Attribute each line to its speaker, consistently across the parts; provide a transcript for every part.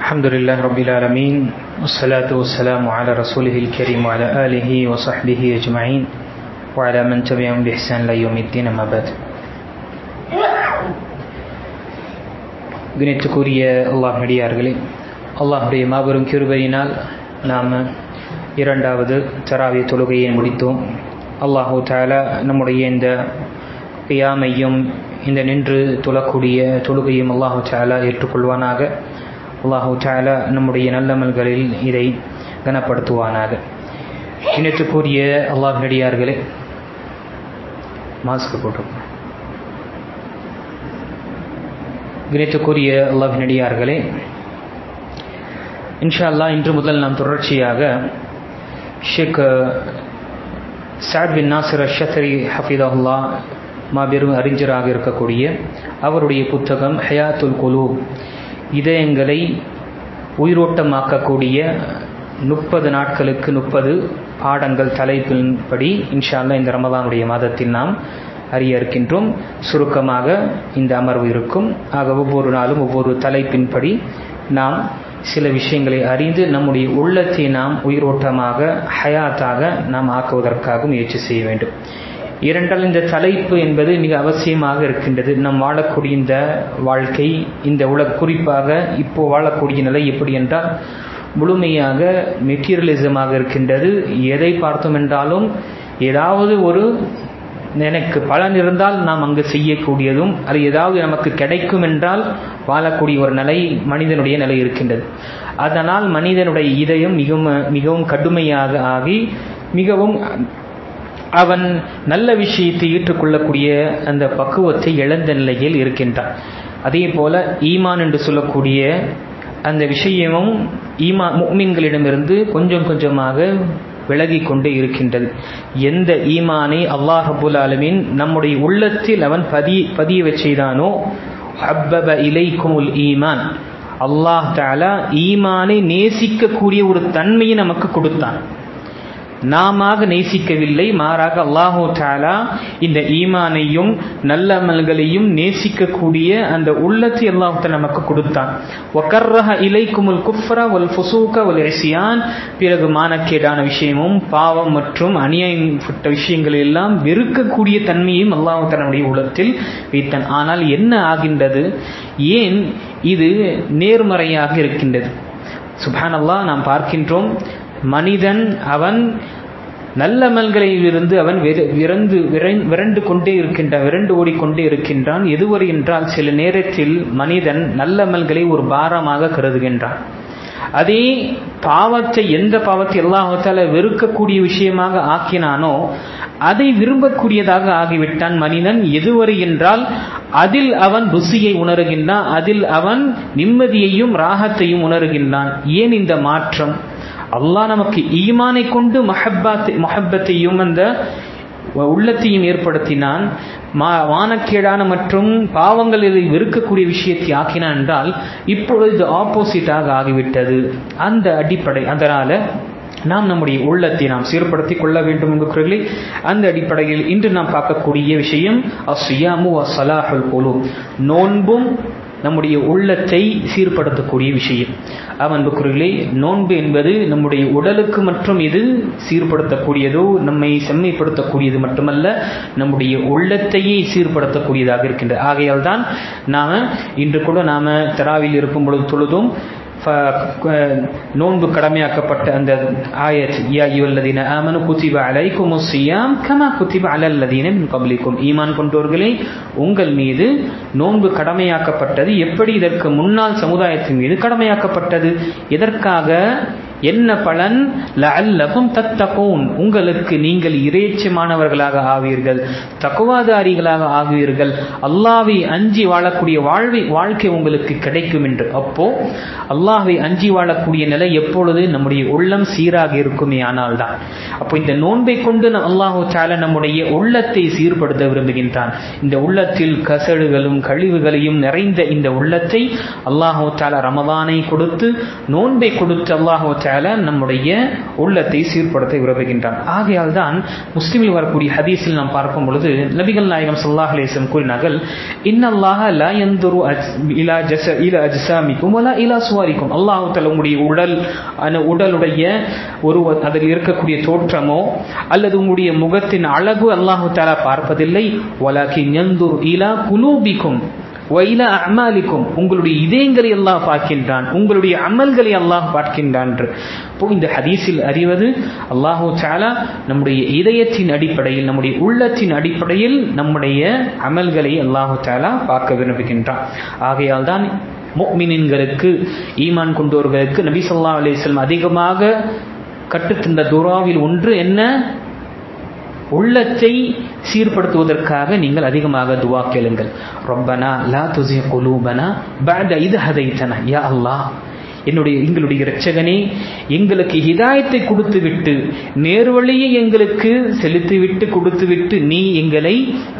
Speaker 1: الحمد لله رب العالمين والصلاة والسلام على رسوله الكريم وعلى آله وصحبه أجمعين وعلى من تبعهم بإحسان إلى يوم الدين أما بعد கணித்துக்குரிய அல்லாஹ் நடிகார்களே அல்லாஹுடைய மாபெரும் கிருபையினால் நாம் இரண்டாவது தராவிய தொழுகையை முடித்தோம் அல்லாஹு தாலா நம்முடைய இந்த கியாமையும் இந்த நின்று தொழக்கூடிய தொழுகையும் அல்லாஹு தாலா ஏற்றுக்கொள்வானாக அல்லாஹூ சாலா நம்முடைய நல்லமல்களில் இதை கனப்படுத்துவானாக. இனத்துக்குரிய அல்லாஹ் நடிகார்களே மாஸ்க் போட்டிருக்கோம் கிரேத்துக்குரிய அல்லாஹ் நடிகார்களே இன்ஷா அல்லா இன்று முதல் நாம் தொடர்ச்சியாக ஷேக் சாட் பின் நாசிர் அஷத்ரி ஹஃபீதல்லா மாபெரும் அறிஞராக இருக்கக்கூடிய அவருடைய புத்தகம் ஹயாத்துல் குலூப். இதயங்களை உயிரோட்டமாக்கக்கூடிய முப்பது நாட்களுக்கு முப்பது பாடங்கள் தலைப்பின்படி இன்ஷால்லா இந்த ரமதானுடைய மாதத்தில் நாம் அறிய இருக்கின்றோம். சுருக்கமாக இந்த அமர்வு இருக்கும். ஆக ஒவ்வொரு நாளும் ஒவ்வொரு தலைப்பின்படி நாம் சில விஷயங்களை அறிந்து நம்முடைய உள்ளத்தை நாம் உயிரோட்டமாக ஹயாத்தாக நாம் ஆக்குவதற்காக முயற்சி செய்ய வேண்டும். இரண்டால் இந்த தலைப்பு என்பது மிக அவசியமாக இருக்கின்றது. நம் வாழக்கூடிய இந்த வாழ்க்கை இந்த உலக குறிப்பாக இப்போ வாழக்கூடிய நிலை எப்படி என்றால் முழுமையாக மெட்டீரியலிசமாக இருக்கின்றது. எதை பார்த்தோம் என்றாலும் ஏதாவது ஒரு எனக்கு பலன் இருந்தால் நாம் அங்கு செய்யக்கூடியதும் அது ஏதாவது நமக்கு கிடைக்கும் என்றால் வாழக்கூடிய ஒரு நிலை மனிதனுடைய நிலை இருக்கின்றது. அதனால் மனிதனுடைய இதயம் மிகவும் மிகவும் கடுமையாக ஆகி மிகவும் அவன் நல்ல விஷயத்தை ஏற்றுக்கொள்ளக்கூடிய அந்த பக்குவத்தை இழந்த நிலையில் இருக்கின்றான். அதே போல ஈமான் என்று சொல்லக்கூடிய அந்த விஷயமும் ஈமா முக்மீன்களிடமிருந்து கொஞ்சம் கொஞ்சமாக விலகி கொண்டே இருக்கின்றது. எந்த ஈமானை அல்லாஹ் அபுல் ஆலமின் நம்முடைய உள்ளத்தில் அவன் பதி பதிய வச்செய்தானோ ஹப்பப இலைக்குமுல் ஈமான். அல்லாஹ் தாலா ஈமானை நேசிக்கக்கூடிய ஒரு தன்மையை நமக்கு கொடுத்தான். நாம நேசிக்கவில்லை. மாறாக அல்லாஹூ தாலா இந்த ஈமானையும் நல்ல அமல்களையும் நேசிக்கக்கூடிய அந்த உள்ளத்தை அல்லாஹு நமக்கு கொடுத்தான். ஒக்கர்ரஹ இலைக்குமுல் குஃப்ரா ஒல் ஃபுசூக்க ஒல் எசியான் பிறகு மானக்கேடான விஷயமும் பாவம் மற்றும் அநியாயப்பட்ட விஷயங்கள் எல்லாம் வெறுக்கக்கூடிய தன்மையும் அல்லாஹு தன்னுடைய உள்ளத்தில் வைத்தான். ஆனால் என்ன ஆகின்றது? ஏன் இது நேர்மறையாக இருக்கின்றது? சுபானல்லா அல்லாஹ் நாம் பார்க்கின்றோம் மனிதன் அவன் நல்லமல்களிலிருந்து அவன் விரந்து விரண்டு கொண்டே இருக்கின்றான் விரண்டு ஓடிக்கொண்டே இருக்கின்றான். எதுவரை என்றால் சில நேரத்தில் மனிதன் நல்லமல்களை ஒரு பாரமாக கருதுகின்றான். அதே பாவத்தை எந்த பாவத்தை எல்லாத்தால வெறுக்கக்கூடிய விஷயமாக ஆக்கினானோ அதை விரும்பக்கூடியதாக ஆகிவிட்டான் மனிதன். எதுவரை என்றால் அதில் அவன் ருசியை உணர்கின்றான் அதில் அவன் நிம்மதியையும் ராகத்தையும் உணர்கின்றான். ஏன் இந்த மாற்றம்? அல்லாஹ் நமக்கு ஈமானை கொண்டு மஹப்பாத்தை மஹப்பத்தையும் அந்த உள்ளத்தையும் ஏற்படுத்தினான். மா வானக்கேடான மற்றும் பாவங்களில் வெறுக்கக்கூடிய விஷயத்தை ஆக்கினான் என்றால் இப்பொழுது ஆப்போசிட்டாக ஆகிவிட்டது. அந்த அடிப்படை அதனால நாம் நம்முடைய உள்ளத்தை நாம் சீர்படுத்திக் கொள்ள வேண்டும் என்கிறீர்களே அந்த அடிப்படையில் இன்று நாம் பார்க்கக்கூடிய விஷயம் அஸ்யாமு அசலாஹுல் போலும் நோன்பும் நம்முடைய உள்ளத்தை சீர்படுத்தக்கூடிய விஷயம். அன்புக்குறிகளே நோன்பு என்பது நம்முடைய உடலுக்கு மற்றும் இது சீர்படுத்தக்கூடியதோ நம்மை செம்மைப்படுத்தக்கூடியது மட்டுமல்ல நம்முடைய உள்ளத்தையே சீர்படுத்தக்கூடியதாக இருக்கின்றது ஆகையால் தான் நாம இன்று கூட நாம தராவில் இருக்கும் பொழுது தொழுதும். நோன்பு கடமையாக்கப்பட்ட அந்த ஆயத் யா யுவல்லதீன ஆமனு குத்திப அலைக்கும் சியாம் கமா குத்திப அலல்லதீன மின் கபலிக்கும். ஈமான் கொண்டோர்களே உங்கள் மீது நோன்பு கடமையாக்கப்பட்டது எப்படி இதற்கு முன்னாள் சமுதாயத்தின் மீது கடமையாக்கப்பட்டது? எதற்காக என்ன பலன்? லஅல்லகும் தத்தகோன். உங்களுக்கு நீங்கள் இறைச்சமானவர்களாக ஆவீர்கள். தக்குவாதாரிகளாக ஆகுவீர்கள் அல்லாவை அஞ்சி வாழக்கூடிய வாழ்வை வாழ்க்கை உங்களுக்கு கிடைக்கும் என்று. அப்போ அல்லாஹை அஞ்சி வாழக்கூடிய நிலை எப்பொழுது? நம்முடைய உள்ளம் சீராக இருக்குமே ஆனால் தான் அப்போ இந்த நோன்பை கொண்டு அல்லாஹு சால நம்முடைய உள்ளத்தை சீர்படுத்த விரும்புகின்றான். இந்த உள்ளத்தில் கசடுகளும் கழிவுகளையும் நிறைந்த இந்த உள்ளத்தை அல்லாஹு சால ரமதானை கொடுத்து நோன்பை கொடுத்து அல்லாஹு தாலா நம்முடைய உள்ளத்தை சீர்படுத்த விரும்புகின்றான். ஆகையால் தான் முஸ்லிமில் வரக்கூடிய ஹதீஸில் நாம் பார்க்கும் பொழுது நபிகள் நாயகம் சல்லாஹ் அலேசம் கூறினார்கள் இன்னல்லாஹ லா எந்தொரு இலா ஜச இலா அஜ்சாமிக்கும் வலா இலா சுவாரிக்கும். அல்லாஹு தஆலா உங்களுடைய உடல் அந்த உடலுடைய ஒரு அதில் இருக்கக்கூடிய தோற்றமோ அல்லது உங்களுடைய முகத்தின் அழகு அல்லாஹு தாலா பார்ப்பதில்லை வலாக்கின் எந்தூர் இலா குலூபிக்கும். வைல அமாலிக்கும். உங்களுடைய இதயங்களை அல்லாஹ் பார்க்கின்றான். உங்களுடைய அமல்களை அல்லாஹ் பார்க்கின்றான் இப்போ இந்த ஹதீஸில் அறிவது அல்லாஹு சாலா நம்முடைய இதயத்தின் அடிப்படையில் நம்முடைய உள்ளத்தின் அடிப்படையில் நம்முடைய அமல்களை அல்லாஹு சாலா பார்க்க விரும்புகின்றான். ஆகையால் தான் மோமினின்களுக்கு ஈமான் கொண்டோர்களுக்கு நபி சொல்லா அலிஸ்லம் அதிகமாக கற்றுத்தந்த துராவில் ஒன்று என்ன? உள்ளத்தை சீர்படுத்துவதற்காக நீங்கள் அதிகமாக துவா கேளுங்கள். ரொம்பனா லா துசி குலூபனா பேட இது ஹதைத்தனா யா அல்லாஹ் என்னுடைய எங்களுடைய இரட்சகனே எங்களுக்கு ஹிதாயத்தை கொடுத்து விட்டு நேர்வழியை எங்களுக்கு செலுத்திவிட்டு கொடுத்து விட்டு நீ எங்களை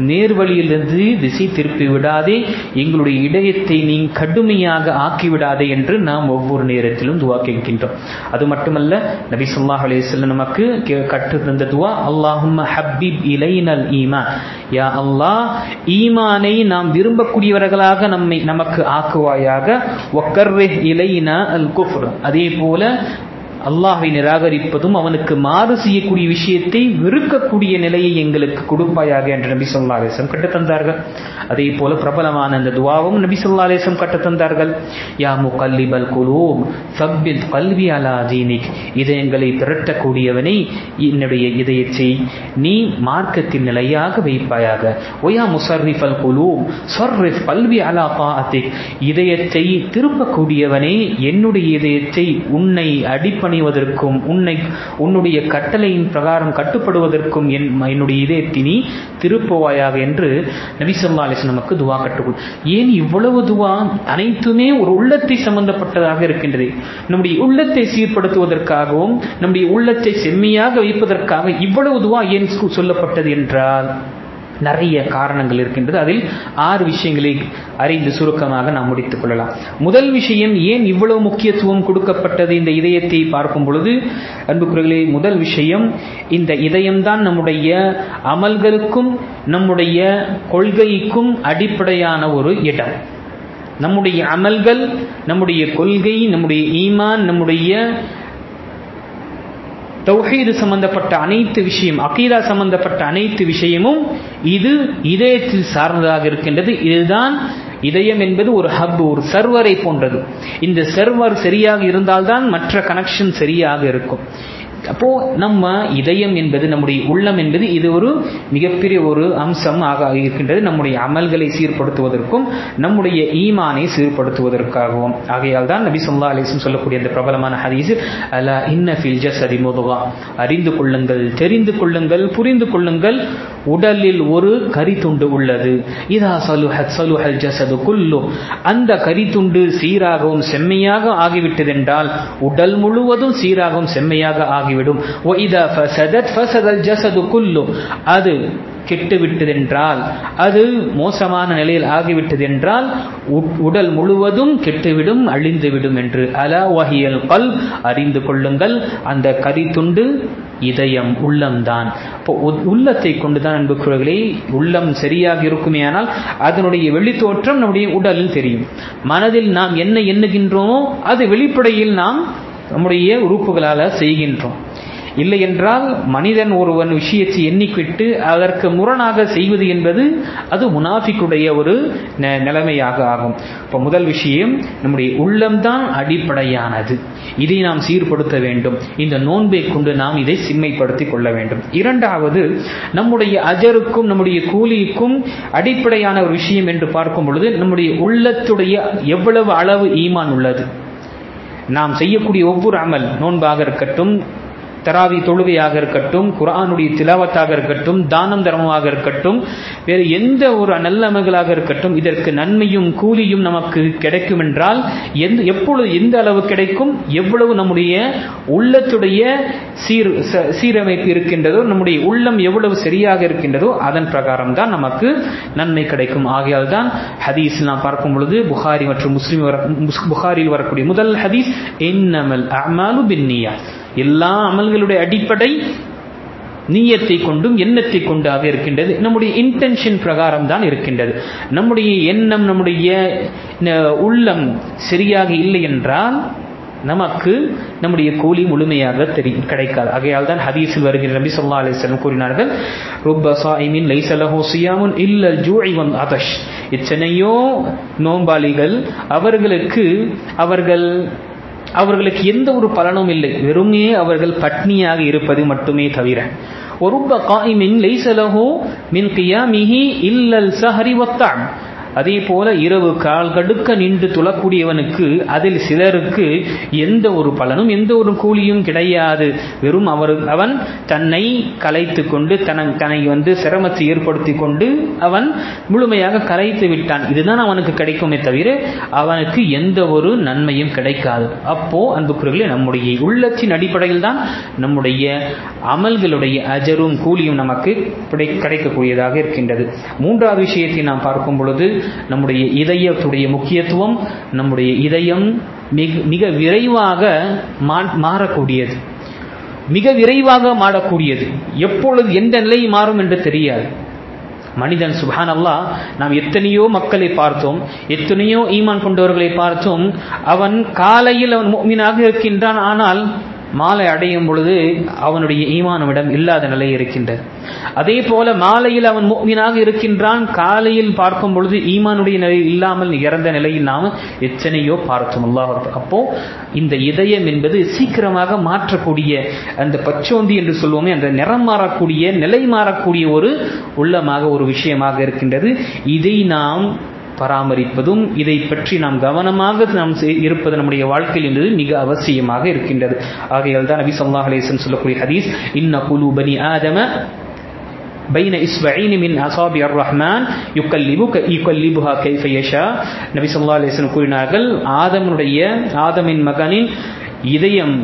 Speaker 1: நேர்வழியிலிருந்து திசை திருப்பி விடாதே எங்களுடைய இதயத்தை நீ கடுமையாக ஆக்கிவிடாதே என்று நாம் ஒவ்வொரு நேரத்திலும் துவா கேட்கின்றோம். அது மட்டுமல்ல நபி சொல்லாஹ் அலையம் நமக்கு கற்று தந்த துவா அல்லாஹும் ஹப்பிப் இலைனல் ஈமான். யா அல்லாஹ் ஈமானை நாம் விரும்பக்கூடியவர்களாக நம்மை நமக்கு ஆக்குவாயாக ஒக்கர்ரெ இலைனா அல் குஃப்ர் அதே போல அல்லாஹை நிராகரிப்பதும் அவனுக்கு மாறு செய்யக்கூடிய விஷயத்தை வெறுக்கக்கூடிய நிலையை எங்களுக்கு கொடுப்பாயாக என்று நபி சொல்லா அலிசம் கட்டுத்தந்தார்கள் அதே போல பிரபலமான அந்த துவாவும் நபி சொல்லா அலிசம் கட்டுத்தந்தார்கள் யா முகல்லிபல் குலூம் சப்பில் கல்வி அலா தீனிக் இதயங்களை திரட்டக்கூடியவனை என்னுடைய இதயத்தை நீ மார்க்கத்தில் நிலையாக வைப்பாயாக. ஒயா முசர்ரிஃபல் குலூம் சொர்ரிஃப் கல்வி அலா பாத்திக் இதயத்தை திருப்பக்கூடியவனே என்னுடைய இதயத்தை உன்னை அடிப்படை பணிவதற்கும் உன்னை உன்னுடைய கட்டளையின் பிரகாரம் கட்டுப்படுவதற்கும் என் என்னுடைய இதயத்தினி திருப்புவாயாக என்று நபிசல்லா அலிஸ் நமக்கு துவா கட்டுக்கொள் ஏன் இவ்வளவு துவா அனைத்துமே ஒரு உள்ளத்தை சம்பந்தப்பட்டதாக இருக்கின்றது? நம்முடைய உள்ளத்தை சீர்படுத்துவதற்காகவும் நம்முடைய உள்ளத்தை செம்மையாக வைப்பதற்காக இவ்வளவு துவா ஏன் சொல்லப்பட்டது என்றால் நிறைய காரணங்கள் இருக்கின்றது. அதில் ஆறு விஷயங்களை அறிந்து சுருக்கமாக நாம் முடித்துக் கொள்ளலாம். முதல் விஷயம் ஏன் இவ்வளவு முக்கியத்துவம் கொடுக்கப்பட்டது இந்த இதயத்தை பார்க்கும் பொழுது? அன்புக்குறர்களே முதல் விஷயம் இந்த இதயம்தான் நம்முடைய அமல்களுக்கும் நம்முடைய கொள்கைக்கும் அடிப்படையான ஒரு இடம். நம்முடைய அமல்கள் நம்முடைய கொள்கை நம்முடைய ஈமான் நம்முடைய தௌஹீது சம்பந்தப்பட்ட அனைத்து விஷயம் அகீதா சம்பந்தப்பட்ட அனைத்து விஷயமும் இது இதயத்தில் சார்ந்ததாக இருக்கின்றது. இதுதான் இதயம் என்பது ஒரு ஹப் ஒரு சர்வரை போன்றது. இந்த சர்வர் சரியாக இருந்தால்தான் மற்ற கனெக்ஷன் சரியாக இருக்கும். அப்போ நம்ம இதயம் என்பது நம்முடைய உள்ளம் என்பது இது ஒரு மிகப்பெரிய ஒரு அம்சம் ஆக இருக்கின்றது. நம்முடைய அமல்களை சீர்படுத்துவதற்கும் நம்முடைய ஈமானை சீர்படுத்துவதற்காகவும். ஆகையால் தான் நபி சொல்லா அலிஸ்லம் சொல்லக்கூடிய அந்த பிரபலமான ஹதீஸ் அலா இன்ன ஃபில் ஜசதி முதுவா. அறிந்து கொள்ளுங்கள் தெரிந்து கொள்ளுங்கள் புரிந்து கொள்ளுங்கள். உடலில் ஒரு கரித்துண்டு உள்ளது. இதா சலுஹத் சலுஹல் ஜசது குல்லு அந்த கரித்துண்டு சீராகவும் செம்மையாக ஆகிவிட்டதென்றால் உடல் முழுவதும் சீராகவும் செம்மையாக ஆகி ஆகிவிடும் அது கெட்டுவிட்டதென்றால் அது மோசமான நிலையில் ஆகிவிட்டதென்றால் உடல் முழுவதும் கெட்டுவிடும் அழிந்துவிடும் என்று. அல வஹியல் பல் அறிந்து கொள்ளுங்கள். அந்த கரித்துண்டு இதயம் உள்ளம்தான். உள்ளத்தை கொண்டுதான் அன்புக்குறர்களே உள்ளம் சரியாக இருக்குமே ஆனால் அதனுடைய வெளித்தோற்றம் நம்முடைய உடலில் தெரியும். மனதில் நாம் என்ன எண்ணுகின்றோமோ அது வெளிப்படையில் நாம் நம்முடைய உறுப்புகளால் செய்கின்றோம். இல்லை என்றால் மனிதன் ஒருவன் விஷயத்தை எண்ணிக்கிட்டு அதற்கு முரணாக செய்வது என்பது அது முனாஃபிக்குடைய ஒரு நிலைமையாக ஆகும். இப்போ முதல் விஷயம் நம்முடைய உள்ளம்தான் அடிப்படையானது. இதை நாம் சீர்படுத்த வேண்டும். இந்த நோன்பை கொண்டு நாம் இதை சிம்மைப்படுத்திக் கொள்ள வேண்டும். இரண்டாவது நம்முடைய அஜருக்கும் நம்முடைய கூலிக்கும் அடிப்படையான ஒரு விஷயம் என்று பார்க்கும் பொழுது நம்முடைய உள்ளத்துடைய எவ்வளவு அளவு ஈமான் உள்ளது? நாம் செய்யக்கூடிய ஒவ்வொரு அமல் நோன்பாக இருக்கட்டும் தராவி தொழுகையாக இருக்கட்டும் குரானுடைய திலாவத்தாக இருக்கட்டும் தானம் தர்மமாக இருக்கட்டும் வேறு எந்த ஒரு நல்லமைகளாக இருக்கட்டும் இதற்கு நன்மையும் கூலியும் நமக்கு கிடைக்கும் என்றால் எந்த எப்பொழுது எந்த அளவு கிடைக்கும் எவ்வளவு நம்முடைய உள்ளத்துடைய சீர் சீரமைப்பு இருக்கின்றதோ நம்முடைய உள்ளம் எவ்வளவு சரியாக இருக்கின்றதோ அதன் பிரகாரம் தான் நமக்கு நன்மை கிடைக்கும். ஆகையால் தான் ஹதீஸ் நாம் பார்க்கும் பொழுது புகாரி மற்றும் முஸ்லீம் புகாரில் வரக்கூடிய முதல் ஹதீஸ் என்னமல் அமாலு பின்னியாஸ் எல்லா அமல்களுடைய அடிப்படை நீயத்தை கொண்டும் எண்ணத்தை கொண்டாக இருக்கின்றது. நம்முடைய இன்டென்ஷன் பிரகாரம் தான் இருக்கின்றது. நம்முடைய எண்ணம் நம்முடைய உள்ளம் சரியாக இல்லை என்றால் நமக்கு நம்முடைய கூலி முழுமையாக தெரி கிடைக்காது. ஆகையால் தான் ஹதீஸில் வருகிற நபி சொல்லா அலிஸ்லம் கூறினார்கள் ருப்ப சாயிமின் லைசலஹோ சியாமுன் இல்லல் ஜூஐ அதஷ். எத்தனையோ நோம்பாளிகள் அவர்களுக்கு அவர்கள் அவர்களுக்கு எந்த ஒரு பலனும் இல்லை. வெறுமே அவர்கள் பட்னியாக இருப்பது மட்டுமே தவிர. ஒருப்ப காயிமின் லைசலஹோ மின் கியாமிஹி இல்லல் சஹரி வத்தாம் அதே போல இரவு கால் கடுக்க நின்று துளக்கூடியவனுக்கு அதில் சிலருக்கு எந்த ஒரு பலனும் எந்த ஒரு கூலியும் கிடையாது. வெறும் அவர் அவன் தன்னை கலைத்து கொண்டு தன தன்னை வந்து சிரமத்தை ஏற்படுத்தி கொண்டு அவன் முழுமையாக கலைத்து விட்டான். இதுதான் அவனுக்கு கிடைக்குமே தவிர அவனுக்கு எந்த ஒரு நன்மையும் கிடைக்காது. அப்போ அன்புக்குறர்களே நம்முடைய உள்ளத்தின் அடிப்படையில் தான் நம்முடைய அமல்களுடைய அஜரும் கூலியும் நமக்கு கிடைக்கக்கூடியதாக இருக்கின்றது. மூன்றாவது விஷயத்தை நாம் பார்க்கும் பொழுது நம்முடைய இதயத்துடைய முக்கியத்துவம் நம்முடைய இதயம் மிக மிக விரைவாக மாறக்கூடியது. மிக விரைவாக மாறக்கூடியது. எப்பொழுது எந்த நிலை மாறும் என்று தெரியாது. மனிதன் சுபான் அல்லா நாம் எத்தனையோ மக்களை பார்த்தோம் எத்தனையோ ஈமான் கொண்டவர்களை பார்த்தோம் அவன் காலையில் அவன் மீனாக இருக்கின்றான் ஆனால் மாலை அடையும் பொழுது அவனுடைய ஈமானவிடம் இல்லாத நிலை இருக்கின்றது. அதே போல மாலையில் அவன் மீனாக இருக்கின்றான். காலையில் பார்க்கும் பொழுது ஈமானுடைய நிலை இல்லாமல் இறந்த நிலையில் நாம் எத்தனையோ பார்த்தோம். அல்லாஹ் அப்போ இந்த இதயம் என்பது சீக்கிரமாக மாற்றக்கூடிய அந்த பச்சோந்தி என்று சொல்லுவோமே அந்த நிறம் மாறக்கூடிய நிலை மாறக்கூடிய ஒரு உள்ளமாக ஒரு விஷயமாக இருக்கின்றது. இதை நாம் பராமரிப்பதும் இதை பற்றி நாம் கவனமாக நாம் இருப்பது நம்முடைய வாழ்க்கையில் என்பது மிக அவசியமாக இருக்கின்றது. ஆகையால் தான் நபி சொல்லா அலேசன் சொல்லக்கூடிய ஹதீஸ் இன்ன குலு பனி ஆதம பைன இஸ்வஈன் மின் அசாபி அர் ரஹ்மான் யுக்கல்லிபுக யுக்கல்லிபுஹா கைஃப யஷா. நபி சொல்லா அலேசன் கூறினார்கள் ஆதமனுடைய ஆதமின் மகனின் இதயம்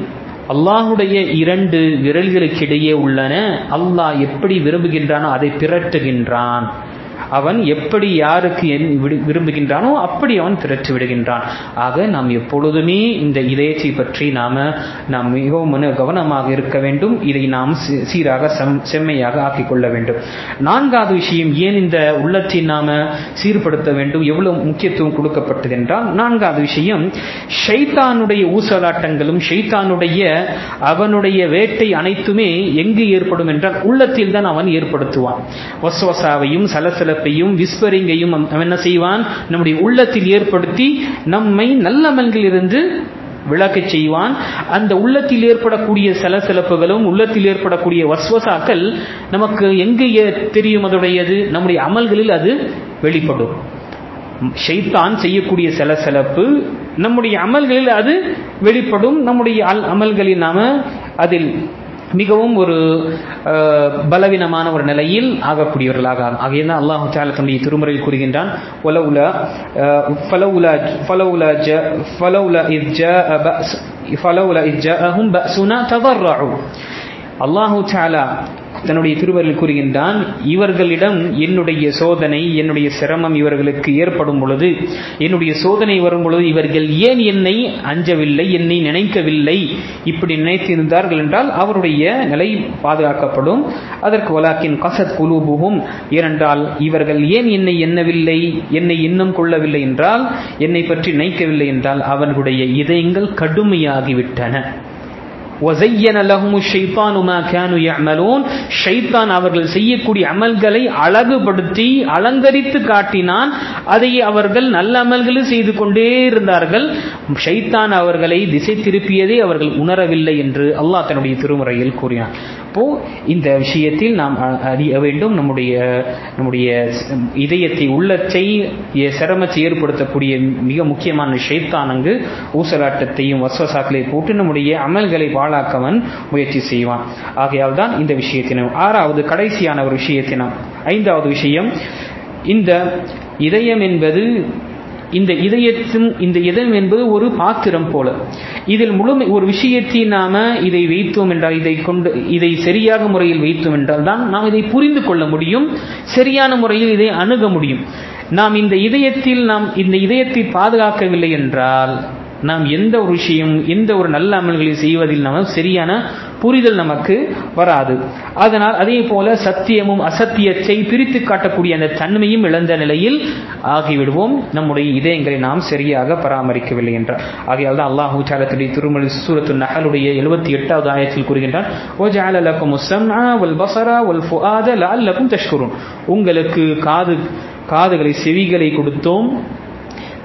Speaker 1: அல்லாஹுடைய இரண்டு விரல்களுக்கிடையே உள்ளன. அல்லாஹ் எப்படி விரும்புகின்றானோ அதை பிறட்டுகின்றான். அவன் எப்படி யாருக்கு விரும்புகின்றானோ அப்படி அவன் திரட்டி விடுகின்றான். ஆக நாம் எப்பொழுதுமே இந்த இதயத்தை பற்றி நாம நாம் மிகவும் கவனமாக இருக்க வேண்டும். இதை நாம் சீராக செம்மையாக ஆக்கிக் கொள்ள வேண்டும். நான்காவது விஷயம் ஏன் இந்த உள்ளத்தை நாம சீர்படுத்த வேண்டும்? எவ்வளவு முக்கியத்துவம் கொடுக்கப்பட்டது என்றால் நான்காவது விஷயம் ஷைத்தானுடைய ஊசலாட்டங்களும் ஷைத்தானுடைய அவனுடைய வேட்டை அனைத்துமே எங்கு ஏற்படும் என்றால் உள்ளத்தில் தான் அவன் ஏற்படுத்துவான். வசவசாவையும் சலசல சிறப்பையும் விஸ்பரிங்கையும் அவன் என்ன செய்வான்? நம்முடைய உள்ளத்தில் ஏற்படுத்தி நம்மை நல்லமன்களிலிருந்து விளக்கச் செய்வான். அந்த உள்ளத்தில் ஏற்படக்கூடிய சலசலப்புகளும் உள்ளத்தில் ஏற்படக்கூடிய வஸ்வசாக்கள் நமக்கு எங்கு தெரியும் அதோடையது? நம்முடைய அமல்களில் அது வெளிப்படும். ஷைத்தான் செய்யக்கூடிய சலசலப்பு நம்முடைய அமல்களில் அது வெளிப்படும். நம்முடைய அமல்களில் நாம அதில் மிகவும் ஒரு பலவீனமான ஒரு நிலையில் ஆகக்கூடியவர்களாக ஆகியதான் அல்லாஹு தாலா தன்னுடைய திருமுறையில் கூறுகின்றான் ஜ அல்லாஹு தாலா தன்னுடைய திருவரில் கூறுகின்றான் இவர்களிடம் என்னுடைய சோதனை என்னுடைய சிரமம் இவர்களுக்கு ஏற்படும் பொழுது என்னுடைய சோதனை வரும் பொழுது இவர்கள் ஏன் என்னை அஞ்சவில்லை என்னை நினைக்கவில்லை? இப்படி நினைத்திருந்தார்கள் என்றால் அவருடைய நிலை பாதுகாக்கப்படும். அதற்கு வலாக்கின் கசத் குலூபுகும் ஏனென்றால் இவர்கள் ஏன் என்னை எண்ணவில்லை என்னை இன்னும் கொள்ளவில்லை என்றால் என்னை பற்றி நினைக்கவில்லை என்றால் அவர்களுடைய இதயங்கள் கடுமையாகிவிட்டன. ஒசையன லஹுமு ஷெய்தானுமா கேனு யமலூன் ஷைத்தான் அவர்கள் செய்யக்கூடிய அமல்களை அழகுபடுத்தி அலங்கரித்து காட்டினான். அதை அவர்கள் நல்ல அமல்களும் செய்து கொண்டே இருந்தார்கள். ஷைத்தான் அவர்களை திசை திருப்பியதை அவர்கள் உணரவில்லை என்று அல்லாஹ் தன்னுடைய திருமுறையில் கூறினார் அப்போ இந்த விஷயத்தில் நாம் அறிய வேண்டும். நம்முடைய நம்முடைய இதயத்தை உள்ளத்தை சிரமத்தை ஏற்படுத்தக்கூடிய மிக முக்கியமான ஷைத்தான் அங்கு ஊசலாட்டத்தையும் வசவசாக்களை போட்டு நம்முடைய அமல்களை பாழாக்கவன் முயற்சி செய்வான். ஆகையால் தான் இந்த விஷயத்தை நாம் ஆறாவது கடைசியான ஒரு விஷயத்தை நாம் ஐந்தாவது விஷயம் இந்த இதயம் என்பது இந்த இதயத்தும் இந்த இதயம் என்பது ஒரு பாத்திரம் போல. இதில் முழுமை ஒரு விஷயத்தை நாம இதை வைத்தோம் என்றால் இதை கொண்டு இதை சரியாக முறையில் வைத்தோம் என்றால் தான் நாம் இதை புரிந்து கொள்ள முடியும் சரியான முறையில் இதை அணுக முடியும். நாம் இந்த இதயத்தில் நாம் இந்த இதயத்தை பாதுகாக்கவில்லை என்றால் நாம் எந்த ஒரு விஷயம் எந்த ஒரு நல்ல அமல்களை செய்வதில் நம்ம சரியான புரிதல் நமக்கு வராது. அதனால் அதே போல சத்தியமும் அசத்தியத்தை பிரித்து காட்டக்கூடிய அந்த தன்மையும் இழந்த நிலையில் ஆகிவிடுவோம். நம்முடைய இதயங்களை நாம் சரியாக பராமரிக்கவில்லை என்றார். ஆகையால் தான் அல்லாஹூ சாலத்துடைய திருமணி சூரத்து நகலுடைய எழுபத்தி எட்டாவது ஆயத்தில் கூறுகின்றான் உங்களுக்கு காது காதுகளை செவிகளை கொடுத்தோம்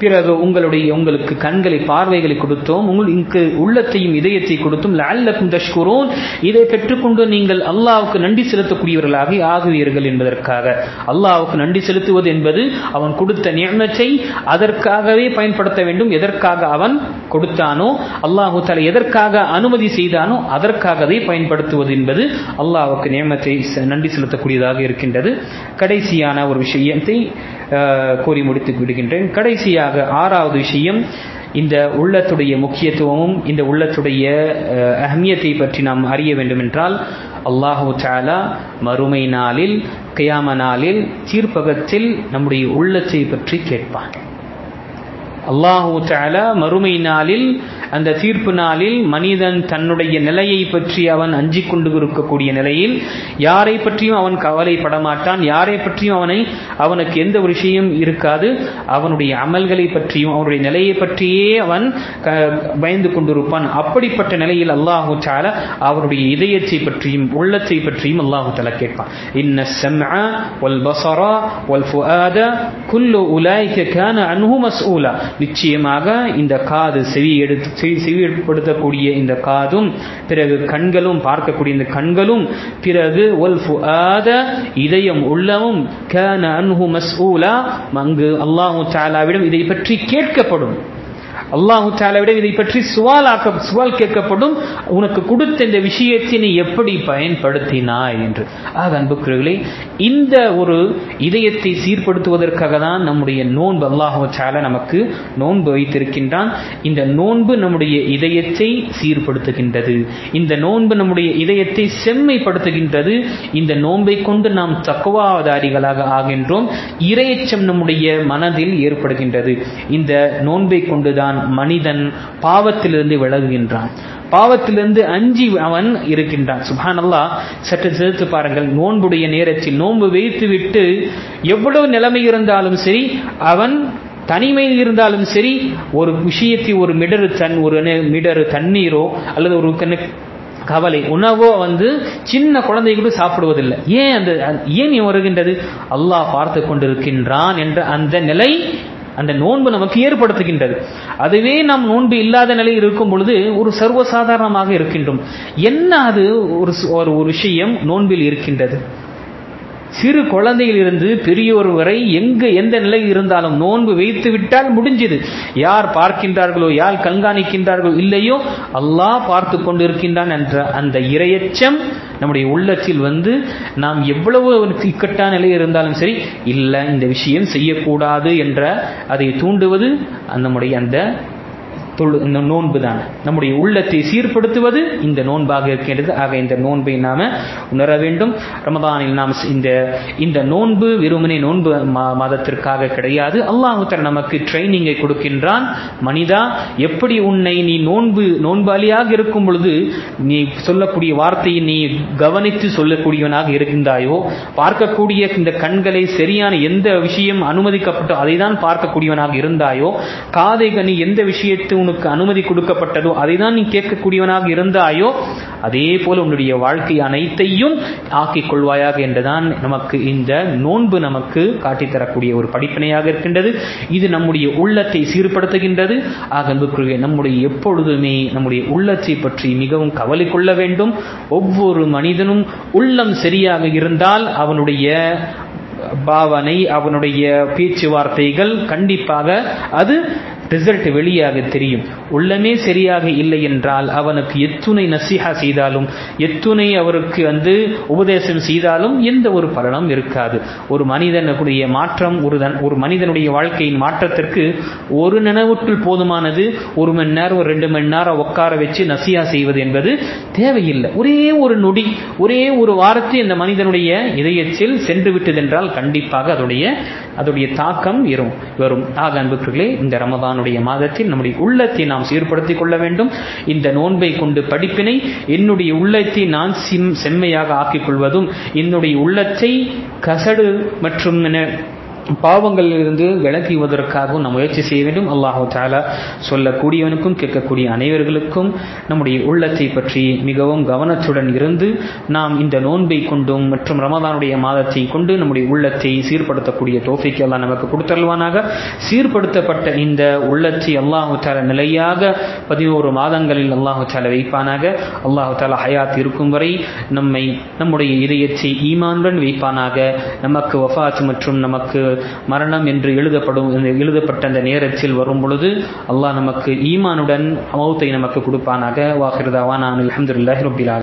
Speaker 1: பிறகு உங்களுடைய உங்களுக்கு கண்களை பார்வைகளை கொடுத்தோம். உங்களுக்கு உள்ளத்தையும் இதயத்தை கொடுத்தும். லல்லக்கும் தஷ்குரோன். இதை பெற்றுக்கொண்டு நீங்கள் அல்லாவுக்கு நன்றி செலுத்தக்கூடியவர்களாக ஆகுவீர்கள் என்பதற்காக. அல்லாவுக்கு நன்றி செலுத்துவது என்பது அவன் கொடுத்த நியமத்தை அதற்காகவே பயன்படுத்த வேண்டும். எதற்காக அவன் கொடுத்தானோ அல்லாஹு தலை எதற்காக அனுமதி செய்தானோ அதற்காகவே பயன்படுத்துவது என்பது அல்லாவுக்கு நியமத்தை நன்றி செலுத்தக்கூடியதாக இருக்கின்றது. கடைசியான ஒரு விஷயத்தை கூறி முடித்து விடுகின்றேன். கடைசியாக அடுத்ததாக ஆறாவது விஷயம் இந்த உள்ளத்துடைய முக்கியத்துவமும் இந்த உள்ளத்துடைய அஹமியத்தை பற்றி நாம் அறிய வேண்டும் என்றால் அல்லாஹு தாலா மறுமை நாளில் கியாம நாளில் தீர்ப்பகத்தில் நம்முடைய உள்ளத்தை பற்றி கேட்பான் அல்லாஹு தாலா மறுமை நாளில் அந்த தீர்ப்பு நாளில் மனிதன் தன்னுடைய நிலையை பற்றி அவன் அஞ்சிக் கொண்டு இருக்கக்கூடிய நிலையில் யாரை பற்றியும் அவன் கவலைப்பட மாட்டான் யாரை பற்றியும் அவனை அவனுக்கு எந்த ஒரு விஷயம் இருக்காது. அவனுடைய அமல்களை பற்றியும் அவனுடைய நிலையை பற்றியே அவன் பயந்து கொண்டிருப்பான். அப்படிப்பட்ட நிலையில் அல்லாஹு சால அவனுடைய இதயத்தை பற்றியும் உள்ளத்தை பற்றியும் அல்லாஹு தால கேட்பான். இன்ன சம்அ வல் பஸரா வல் ஃபுஆத குல்லு உலாய்க கான அன்ஹு மஸ்ஊலா. நிச்சயமாக இந்த காது செவி எடுத்து செவிப்படுத்தக்கூடிய இந்த காதும் பிறகு கண்களும் பார்க்கக்கூடிய இந்த கண்களும் பிறகு இதயம் உள்ளமும் அங்கு அல்லாஹு தாலாவிடம் இதை பற்றி கேட்கப்படும். அல்லாஹு தாலாவிடம் இதை பற்றி சுவாலாக்க சுவால் கேட்கப்படும். உனக்கு கொடுத்த இந்த விஷயத்தை நீ எப்படி பயன்படுத்தினாய் என்று. ஆக அன்புக்குறர்களே இந்த ஒரு இதயத்தை சீர்படுத்துவதற்காக தான் நம்முடைய நோன்பு அல்லாஹு தாலா நமக்கு நோன்பு வைத்திருக்கின்றான். இந்த நோன்பு நம்முடைய இதயத்தை சீர்படுத்துகின்றது. இந்த நோன்பு நம்முடைய இதயத்தை செம்மைப்படுத்துகின்றது. இந்த நோன்பை கொண்டு நாம் தக்குவாதாரிகளாக ஆகின்றோம். இரையச்சம் நம்முடைய மனதில் ஏற்படுகின்றது. இந்த நோன்பை கொண்டுதான் மனிதன் பாவத்திலிருந்து விலகுகின்றான். பாவத்திலிருந்து அஞ்சி அவன் இருக்கின்றான். சுபானல்லா சற்று சேர்த்து பாருங்கள். நோன்புடைய நேரத்தில் நோன்பு வைத்துவிட்டு எவ்வளவு நிலைமை இருந்தாலும் சரி அவன் தனிமையில் இருந்தாலும் சரி ஒரு விஷயத்தை ஒரு மிடரு தன் ஒரு மிடரு தண்ணீரோ அல்லது ஒரு கவலை உணவோ வந்து சின்ன குழந்தை கூட சாப்பிடுவதில்லை. ஏன் அந்த ஏன் வருகின்றது? அல்லாஹ் பார்த்து கொண்டிருக்கின்றான் என்ற அந்த நிலை அந்த நோன்பு நமக்கு ஏற்படுத்துகின்றது. அதுவே நாம் நோன்பு இல்லாத நிலையில் இருக்கும் பொழுது ஒரு சர்வசாதாரணமாக இருக்கின்றோம். என்ன அது ஒரு ஒரு விஷயம் நோன்பில் இருக்கின்றது? சிறு குழந்தையிலிருந்து பெரியோர் வரை எங்கு எந்த நிலையில் இருந்தாலும் நோன்பு வைத்து விட்டால் முடிஞ்சது. யார் பார்க்கின்றார்களோ யார் கண்காணிக்கின்றார்களோ இல்லையோ அல்லாஹ் பார்த்து கொண்டிருக்கின்றான் என்ற அந்த இரையச்சம் நம்முடைய உள்ளத்தில் வந்து நாம் எவ்வளவு இக்கட்டான நிலையில் இருந்தாலும் சரி இல்லை இந்த விஷயம் செய்யக்கூடாது என்ற அதை தூண்டுவது நம்முடைய அந்த நோன்பு தான் நம்முடைய உள்ளத்தை சீர்படுத்துவது இந்த நோன்பாக இருக்கின்றது. ஆக இந்த நோன்பை நாம உணர வேண்டும். ரமதானில் நாம் இந்த இந்த நோன்பு வெறுமனே நோன்பு மாதத்திற்காக கிடையாது. அல்லாஹுத்தர் நமக்கு ட்ரைனிங்கை கொடுக்கின்றான். மனிதா எப்படி உன்னை நீ நோன்பு நோன்பாளியாக இருக்கும் பொழுது நீ சொல்லக்கூடிய வார்த்தையை நீ கவனித்து சொல்லக்கூடியவனாக இருக்கின்றாயோ பார்க்கக்கூடிய இந்த கண்களை சரியான எந்த விஷயம் அனுமதிக்கப்பட்டோ அதை தான் பார்க்கக்கூடியவனாக இருந்தாயோ காதை கனி எந்த விஷயத்தை உனக்கு அனுமதி கொடுக்கப்பட்டதோ அதை தான் நீ கேட்கக்கூடியவனாக இருந்தாயோ அதே போல உன்னுடைய வாழ்க்கை அனைத்தையும் ஆக்கிக் கொள்வாயாக என்றுதான் நமக்கு இந்த நோன்பு நமக்கு காட்டித்தரக்கூடிய ஒரு படிப்பினையாக இருக்கின்றது. இது நம்முடைய உள்ளத்தை சீர்படுத்துகின்றது. ஆக அன்புக்குரிய நம்முடைய எப்பொழுதுமே நம்முடைய உள்ளத்தை பற்றி மிகவும் கவலை கொள்ள வேண்டும். ஒவ்வொரு மனிதனும் உள்ளம் சரியாக இருந்தால் அவனுடைய பாவனை அவனுடைய பேச்சுவார்த்தைகள் கண்டிப்பாக அது ரிசல்ட் வெளியாக தெரியும். உள்ளமே சரியாக இல்லை என்றால் அவனுக்கு எத்துணை நசிஹா செய்தாலும் எத்துணை அவருக்கு வந்து உபதேசம் செய்தாலும் எந்த ஒரு பலனும் இருக்காது. ஒரு மனிதனுடைய மாற்றம் ஒரு ஒரு மனிதனுடைய வாழ்க்கையின் மாற்றத்திற்கு ஒரு நினைவுற்றில் போதுமானது ஒரு மணி நேரம் ஒரு ரெண்டு மணி நேரம் உட்கார வச்சு நசியா செய்வது என்பது தேவையில்லை. ஒரே ஒரு நொடி ஒரே ஒரு வாரத்தை அந்த மனிதனுடைய இதயத்தில் சென்று விட்டதென்றால் கண்டிப்பாக அதனுடைய அதனுடைய தாக்கம் வரும் வரும் ஆக அன்புக்குள்ளே இந்த ரமதான் ரமலானுடைய மாதத்தில் நம்முடைய உள்ளத்தை நாம் சீர்படுத்திக் கொள்ள வேண்டும். இந்த நோன்பை கொண்டு படிப்பினை என்னுடைய உள்ளத்தை நான் செம்மையாக ஆக்கிக் கொள்வதும் என்னுடைய உள்ளத்தை கசடு மற்றும் பாவங்களிலிருந்து விலகிவதற்காகவும் நாம் முயற்சி செய்ய வேண்டும். அல்லாஹு தாலா சொல்லக்கூடியவனுக்கும் கேட்கக்கூடிய அனைவர்களுக்கும் நம்முடைய உள்ளத்தை பற்றி மிகவும் கவனத்துடன் இருந்து நாம் இந்த நோன்பை கொண்டும் மற்றும் ரமதானுடைய மாதத்தை கொண்டு நம்முடைய உள்ளத்தை சீர்படுத்தக்கூடிய தோஃபிக்கு எல்லாம் நமக்கு கொடுத்தருவானாக சீர்படுத்தப்பட்ட இந்த உள்ளத்தை அல்லாஹு தாலா நிலையாக பதினோரு மாதங்களில் அல்லாஹு தாலா வைப்பானாக. அல்லாஹு தாலா ஹயாத் இருக்கும் வரை நம்மை நம்முடைய இதயத்தை ஈமானுடன் வைப்பானாக. நமக்கு வஃபாத் மற்றும் நமக்கு மரணம் என்று எழுதப்படும் எழுதப்பட்ட அந்த நேரத்தில் வரும் பொழுது அல்லாஹ் நமக்கு ஈமானுடன் மௌத்தை நமக்கு கொடுப்பானாக. வாஹிருதாவான் அலமதுல்லாஹி ரபிலா